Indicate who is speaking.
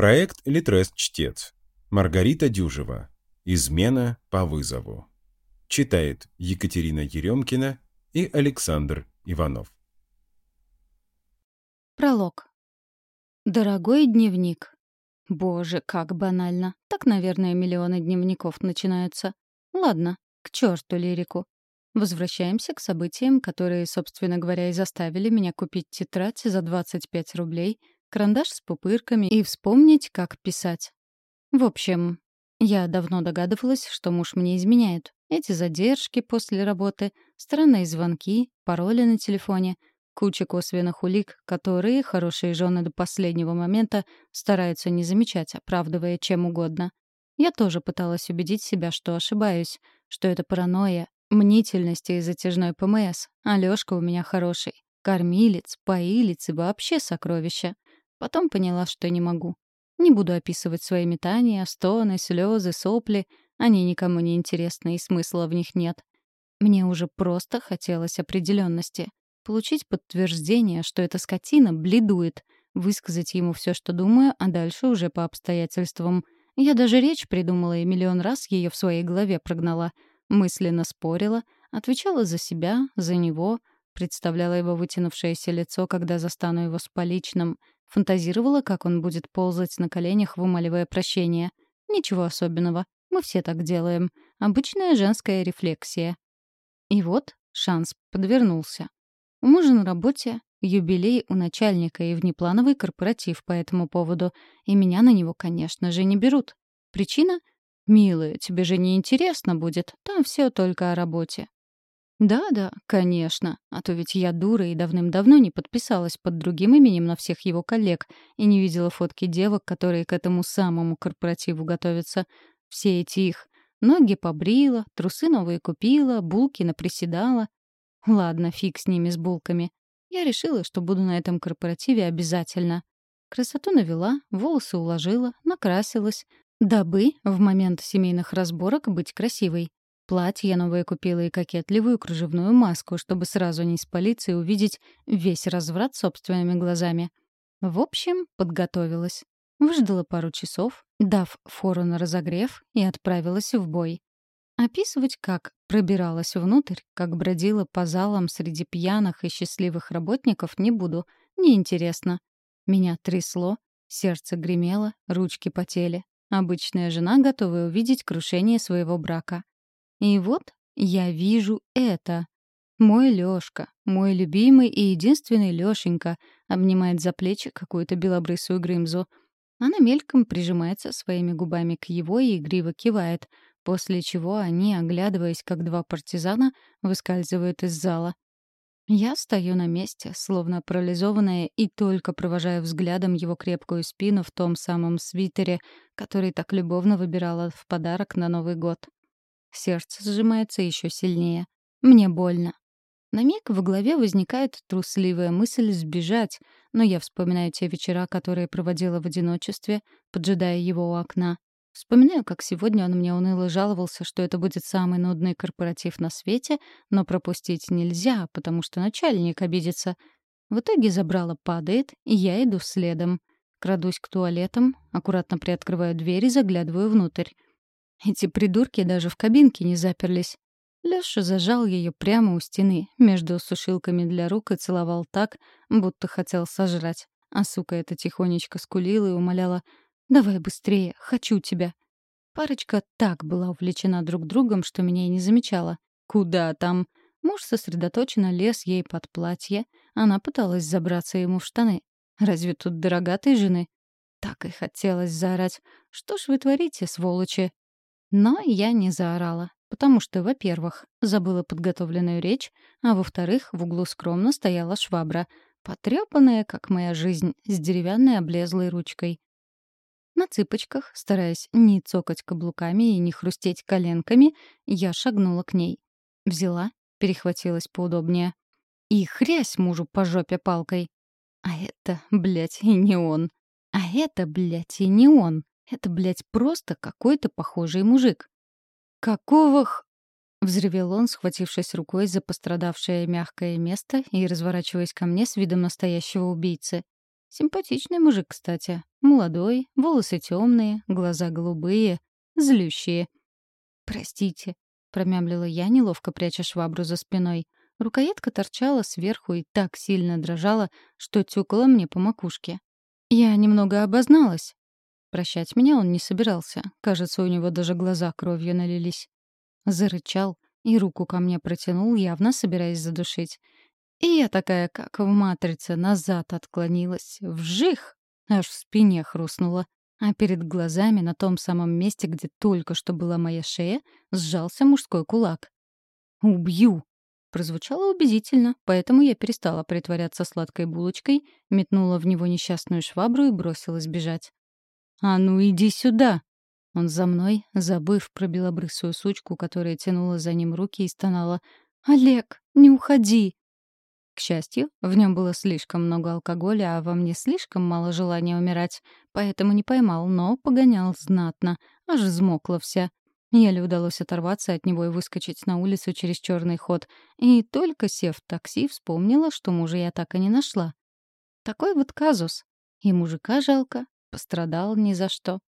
Speaker 1: Проект «Литрес-чтец». Маргарита Дюжева. Измена по вызову. Читает Екатерина Еремкина и Александр Иванов.
Speaker 2: Пролог. Дорогой дневник. Боже, как банально. Так, наверное, миллионы дневников начинаются. Ладно, к черту лирику. Возвращаемся к событиям, которые, собственно говоря, и заставили меня купить тетрадь за 25 рублей, карандаш с пупырками и вспомнить, как писать. В общем, я давно догадывалась, что муж мне изменяет. Эти задержки после работы, странные звонки, пароли на телефоне, куча косвенных улик, которые хорошие жены до последнего момента стараются не замечать, оправдывая чем угодно. Я тоже пыталась убедить себя, что ошибаюсь, что это паранойя, мнительность и затяжной ПМС. Алёшка у меня хороший. Кормилец, поилец и вообще сокровище. Потом поняла, что не могу. Не буду описывать свои метания, стоны, слезы, сопли. Они никому не интересны, и смысла в них нет. Мне уже просто хотелось определенности. Получить подтверждение, что эта скотина бледует, высказать ему все, что думаю, а дальше уже по обстоятельствам. Я даже речь придумала и миллион раз ее в своей голове прогнала — Мысленно спорила, отвечала за себя, за него, представляла его вытянувшееся лицо, когда застану его с поличным, фантазировала, как он будет ползать на коленях, вымаливая прощение. Ничего особенного. Мы все так делаем. Обычная женская рефлексия. И вот шанс подвернулся. У мужа на работе юбилей у начальника и внеплановый корпоратив по этому поводу, и меня на него, конечно же, не берут. Причина «Милая, тебе же не интересно будет, там все только о работе». «Да-да, конечно, а то ведь я дура и давным-давно не подписалась под другим именем на всех его коллег и не видела фотки девок, которые к этому самому корпоративу готовятся. Все эти их ноги побрила, трусы новые купила, булки наприседала. Ладно, фиг с ними, с булками. Я решила, что буду на этом корпоративе обязательно. Красоту навела, волосы уложила, накрасилась, Дабы в момент семейных разборок быть красивой. Платье новое купила и кокетливую кружевную маску, чтобы сразу не спалиться и увидеть весь разврат собственными глазами. В общем, подготовилась. Выждала пару часов, дав фору на разогрев, и отправилась в бой. Описывать, как пробиралась внутрь, как бродила по залам среди пьяных и счастливых работников, не буду. Неинтересно. Меня трясло, сердце гремело, ручки потели. Обычная жена, готовая увидеть крушение своего брака. И вот я вижу это. Мой Лёшка, мой любимый и единственный Лёшенька, обнимает за плечи какую-то белобрысую Грымзу. Она мельком прижимается своими губами к его и игриво кивает, после чего они, оглядываясь как два партизана, выскальзывают из зала. Я стою на месте, словно парализованная, и только провожаю взглядом его крепкую спину в том самом свитере, который так любовно выбирала в подарок на Новый год. Сердце сжимается еще сильнее. Мне больно. На миг в голове возникает трусливая мысль сбежать, но я вспоминаю те вечера, которые проводила в одиночестве, поджидая его у окна. Вспоминаю, как сегодня он мне уныло жаловался, что это будет самый нудный корпоратив на свете, но пропустить нельзя, потому что начальник обидится. В итоге забрала падает, и я иду следом. Крадусь к туалетам, аккуратно приоткрываю дверь и заглядываю внутрь. Эти придурки даже в кабинке не заперлись. Лёша зажал ее прямо у стены, между сушилками для рук и целовал так, будто хотел сожрать. А сука эта тихонечко скулила и умоляла Давай быстрее, хочу тебя. Парочка так была увлечена друг другом, что меня и не замечала. Куда там? Муж сосредоточенно лез ей под платье, она пыталась забраться ему в штаны. Разве тут дорогатой жены? Так и хотелось заорать. Что ж вы творите, сволочи? Но я не заорала, потому что, во-первых, забыла подготовленную речь, а во-вторых, в углу скромно стояла швабра, потрёпанная, как моя жизнь, с деревянной облезлой ручкой. На цыпочках, стараясь не цокать каблуками и не хрустеть коленками, я шагнула к ней. Взяла, перехватилась поудобнее. И хрясь мужу по жопе палкой. А это, блядь, и не он. А это, блядь, и не он. Это, блядь, просто какой-то похожий мужик. «Какого х...» — взревел он, схватившись рукой за пострадавшее мягкое место и разворачиваясь ко мне с видом настоящего убийцы. Симпатичный мужик, кстати. Молодой, волосы темные, глаза голубые, злющие. «Простите», — промямлила я, неловко пряча швабру за спиной. Рукоятка торчала сверху и так сильно дрожала, что тюкала мне по макушке. Я немного обозналась. Прощать меня он не собирался. Кажется, у него даже глаза кровью налились. Зарычал и руку ко мне протянул, явно собираясь задушить. И я такая, как в «Матрице», назад отклонилась. Вжих! Аж в спине хрустнула. А перед глазами, на том самом месте, где только что была моя шея, сжался мужской кулак. «Убью!» Прозвучало убедительно, поэтому я перестала притворяться сладкой булочкой, метнула в него несчастную швабру и бросилась бежать. «А ну иди сюда!» Он за мной, забыв про белобрысую сучку, которая тянула за ним руки и стонала. «Олег, не уходи!» К счастью, в нем было слишком много алкоголя, а во мне слишком мало желания умирать, поэтому не поймал, но погонял знатно, аж взмокла вся. Еле удалось оторваться от него и выскочить на улицу через черный ход. И только сев в такси, вспомнила, что мужа я так и не нашла. Такой вот казус. И мужика жалко, пострадал ни за что.